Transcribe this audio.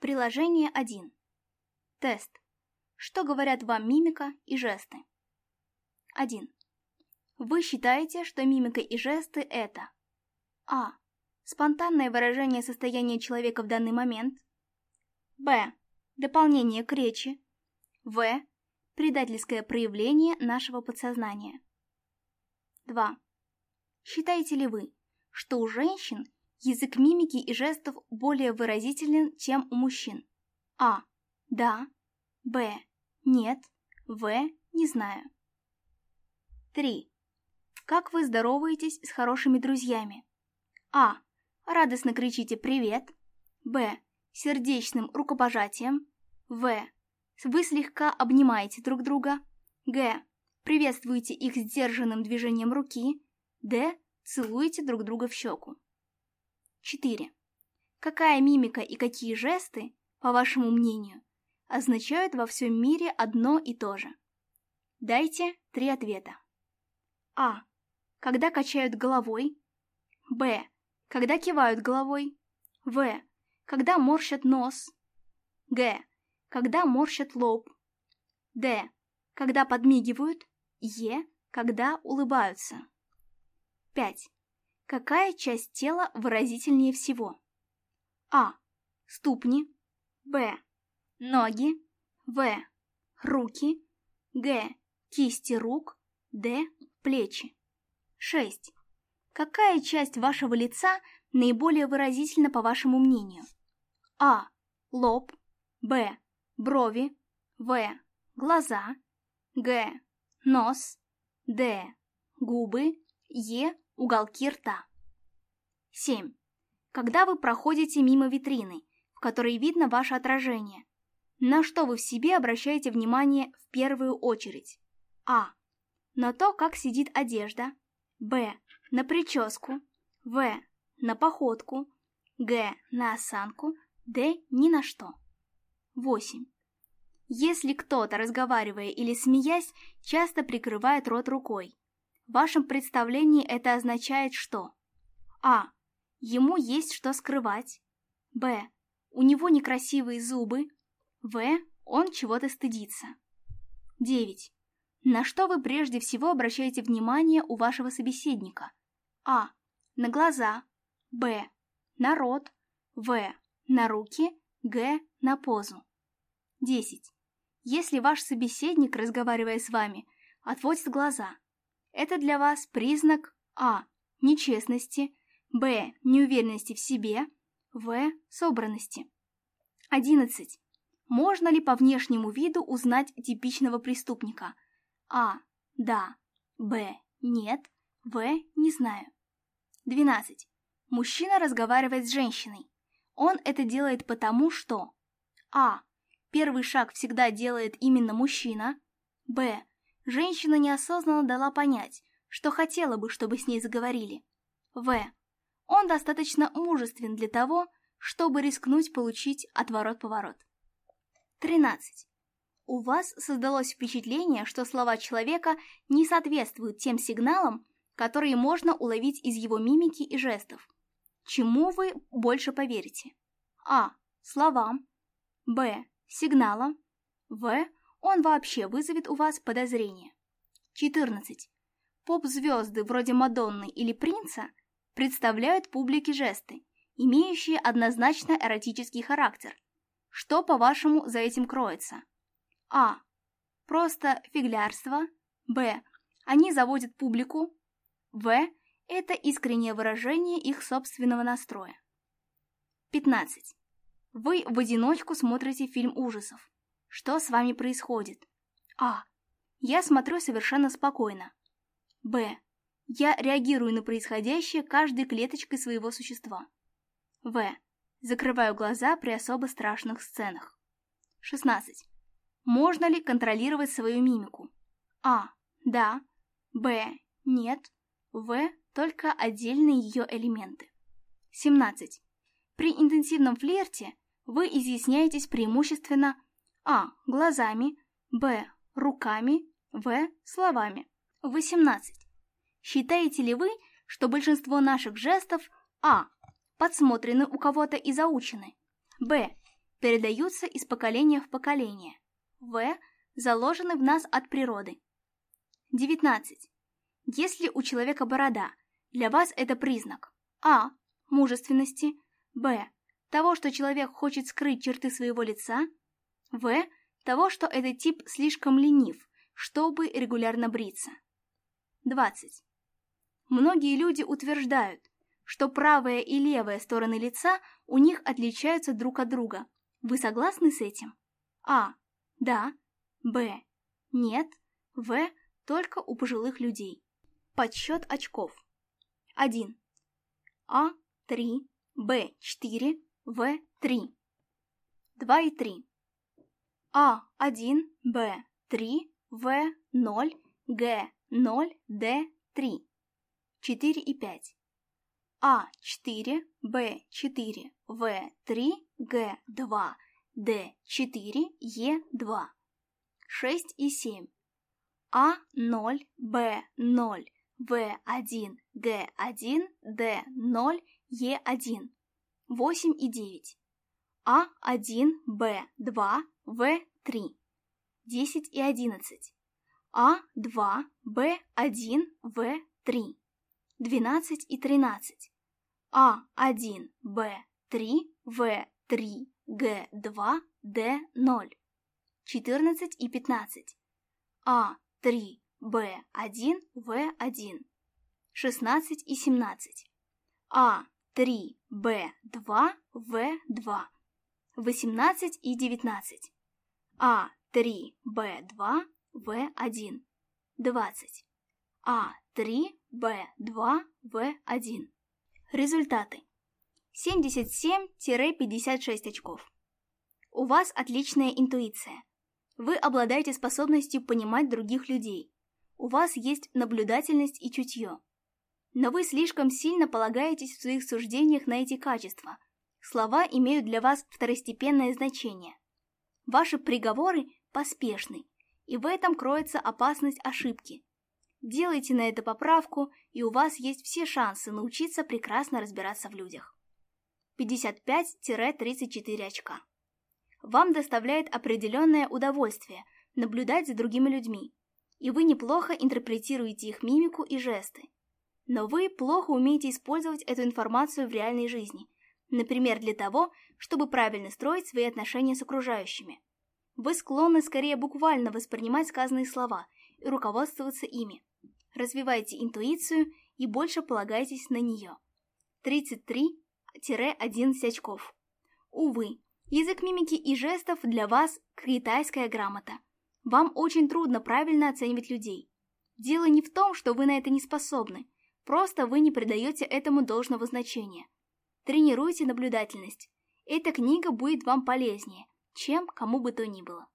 Приложение 1. Тест. Что говорят вам мимика и жесты? 1. Вы считаете, что мимика и жесты это А. Спонтанное выражение состояния человека в данный момент Б. Дополнение к речи В. Предательское проявление нашего подсознания 2. Считаете ли вы, что у женщин – Язык мимики и жестов более выразителен, чем у мужчин. А. Да. Б. Нет. В. Не знаю. 3. Как вы здороваетесь с хорошими друзьями? А. Радостно кричите «Привет». Б. Сердечным рукопожатием. В. Вы слегка обнимаете друг друга. Г. Приветствуете их сдержанным движением руки. Д. Целуете друг друга в щеку. 4. Какая мимика и какие жесты, по вашему мнению, означают во всем мире одно и то же? Дайте три ответа. А. Когда качают головой. Б. Когда кивают головой. В. Когда морщат нос. Г. Когда морщат лоб. Д. Когда подмигивают. Е. Когда улыбаются. 5. Какая часть тела выразительнее всего? А. Ступни. Б. Ноги. В. Руки. Г. Кисти рук. Д. Плечи. 6. Какая часть вашего лица наиболее выразительна, по вашему мнению? А. Лоб. Б. Брови. В. Глаза. Г. Нос. Д. Губы. Е уголки рта. 7. Когда вы проходите мимо витрины, в которой видно ваше отражение, на что вы в себе обращаете внимание в первую очередь? А. На то, как сидит одежда. Б. На прическу. В. На походку. Г. На осанку. Д. Ни на что. 8. Если кто-то, разговаривая или смеясь, часто прикрывает рот рукой, в вашем представлении это означает что? А. Ему есть что скрывать. Б. У него некрасивые зубы. В. Он чего-то стыдится. 9. На что вы прежде всего обращаете внимание у вашего собеседника? А. На глаза. Б. На рот. В. На руки. Г. На позу. 10. Если ваш собеседник, разговаривая с вами, отводит глаза – это для вас признак А. Нечестности, Б. Неуверенности в себе, В. Собранности. 11. Можно ли по внешнему виду узнать типичного преступника? А. Да. Б. Нет. В. Не знаю. 12. Мужчина разговаривает с женщиной. Он это делает потому, что А. Первый шаг всегда делает именно мужчина. Б. Женщина неосознанно дала понять, что хотела бы, чтобы с ней заговорили. В. Он достаточно мужествен для того, чтобы рискнуть получить отворот-поворот. 13. У вас создалось впечатление, что слова человека не соответствуют тем сигналам, которые можно уловить из его мимики и жестов. Чему вы больше поверите? А. Словам. Б. Сигналам. В он вообще вызовет у вас подозрение. 14. Поп-звезды вроде Мадонны или Принца представляют публике жесты, имеющие однозначно эротический характер. Что, по-вашему, за этим кроется? А. Просто фиглярство. Б. Они заводят публику. В. Это искреннее выражение их собственного настроя. 15. Вы в одиночку смотрите фильм ужасов. Что с вами происходит? А. Я смотрю совершенно спокойно. Б. Я реагирую на происходящее каждой клеточкой своего существа. В. Закрываю глаза при особо страшных сценах. 16. Можно ли контролировать свою мимику? А. Да. Б. Нет. В. Только отдельные ее элементы. 17. При интенсивном флирте вы изъясняетесь преимущественно а. Глазами. Б. Руками. В. Словами. 18. Считаете ли вы, что большинство наших жестов А. Подсмотрены у кого-то и заучены. Б. Передаются из поколения в поколение. В. Заложены в нас от природы. 19. Если у человека борода, для вас это признак А. Мужественности Б. Того, что человек хочет скрыть черты своего лица – в. Того, что этот тип слишком ленив, чтобы регулярно бриться. 20. Многие люди утверждают, что правая и левая стороны лица у них отличаются друг от друга. Вы согласны с этим? А. Да. Б. Нет. В. Только у пожилых людей. Подсчет очков. 1. А. 3. Б. 4. В. 3. 2 и 3. А1Б3В0Г0Д3 4 и 5. А4, Б4, В3, Г2, Д4, Е2. 6 и 7. А0, Б0, В1, Г1, Д0, Е1. 8 и 9. А1, Б2, В3. 10 и 11. А2, Б1, В3. 12 и 13. А1, Б3, В3, Г2, Д0. 14 и 15. А3, Б1, В1. 16 и 17. А3, Б2, В2. 18 и 19. А3, Б2, В1. 20. А3, Б2, В1. Результаты. 77-56 очков. У вас отличная интуиция. Вы обладаете способностью понимать других людей. У вас есть наблюдательность и чутье. Но вы слишком сильно полагаетесь в своих суждениях на эти качества – Слова имеют для вас второстепенное значение. Ваши приговоры поспешны, и в этом кроется опасность ошибки. Делайте на это поправку, и у вас есть все шансы научиться прекрасно разбираться в людях. 55-34 очка. Вам доставляет определенное удовольствие наблюдать за другими людьми, и вы неплохо интерпретируете их мимику и жесты. Но вы плохо умеете использовать эту информацию в реальной жизни – Например, для того, чтобы правильно строить свои отношения с окружающими. Вы склонны скорее буквально воспринимать сказанные слова и руководствоваться ими. Развивайте интуицию и больше полагайтесь на нее. 33-11 очков. Увы, язык мимики и жестов для вас – китайская грамота. Вам очень трудно правильно оценивать людей. Дело не в том, что вы на это не способны, просто вы не придаете этому должного значения – Тренируйте наблюдательность. Эта книга будет вам полезнее, чем кому бы то ни было.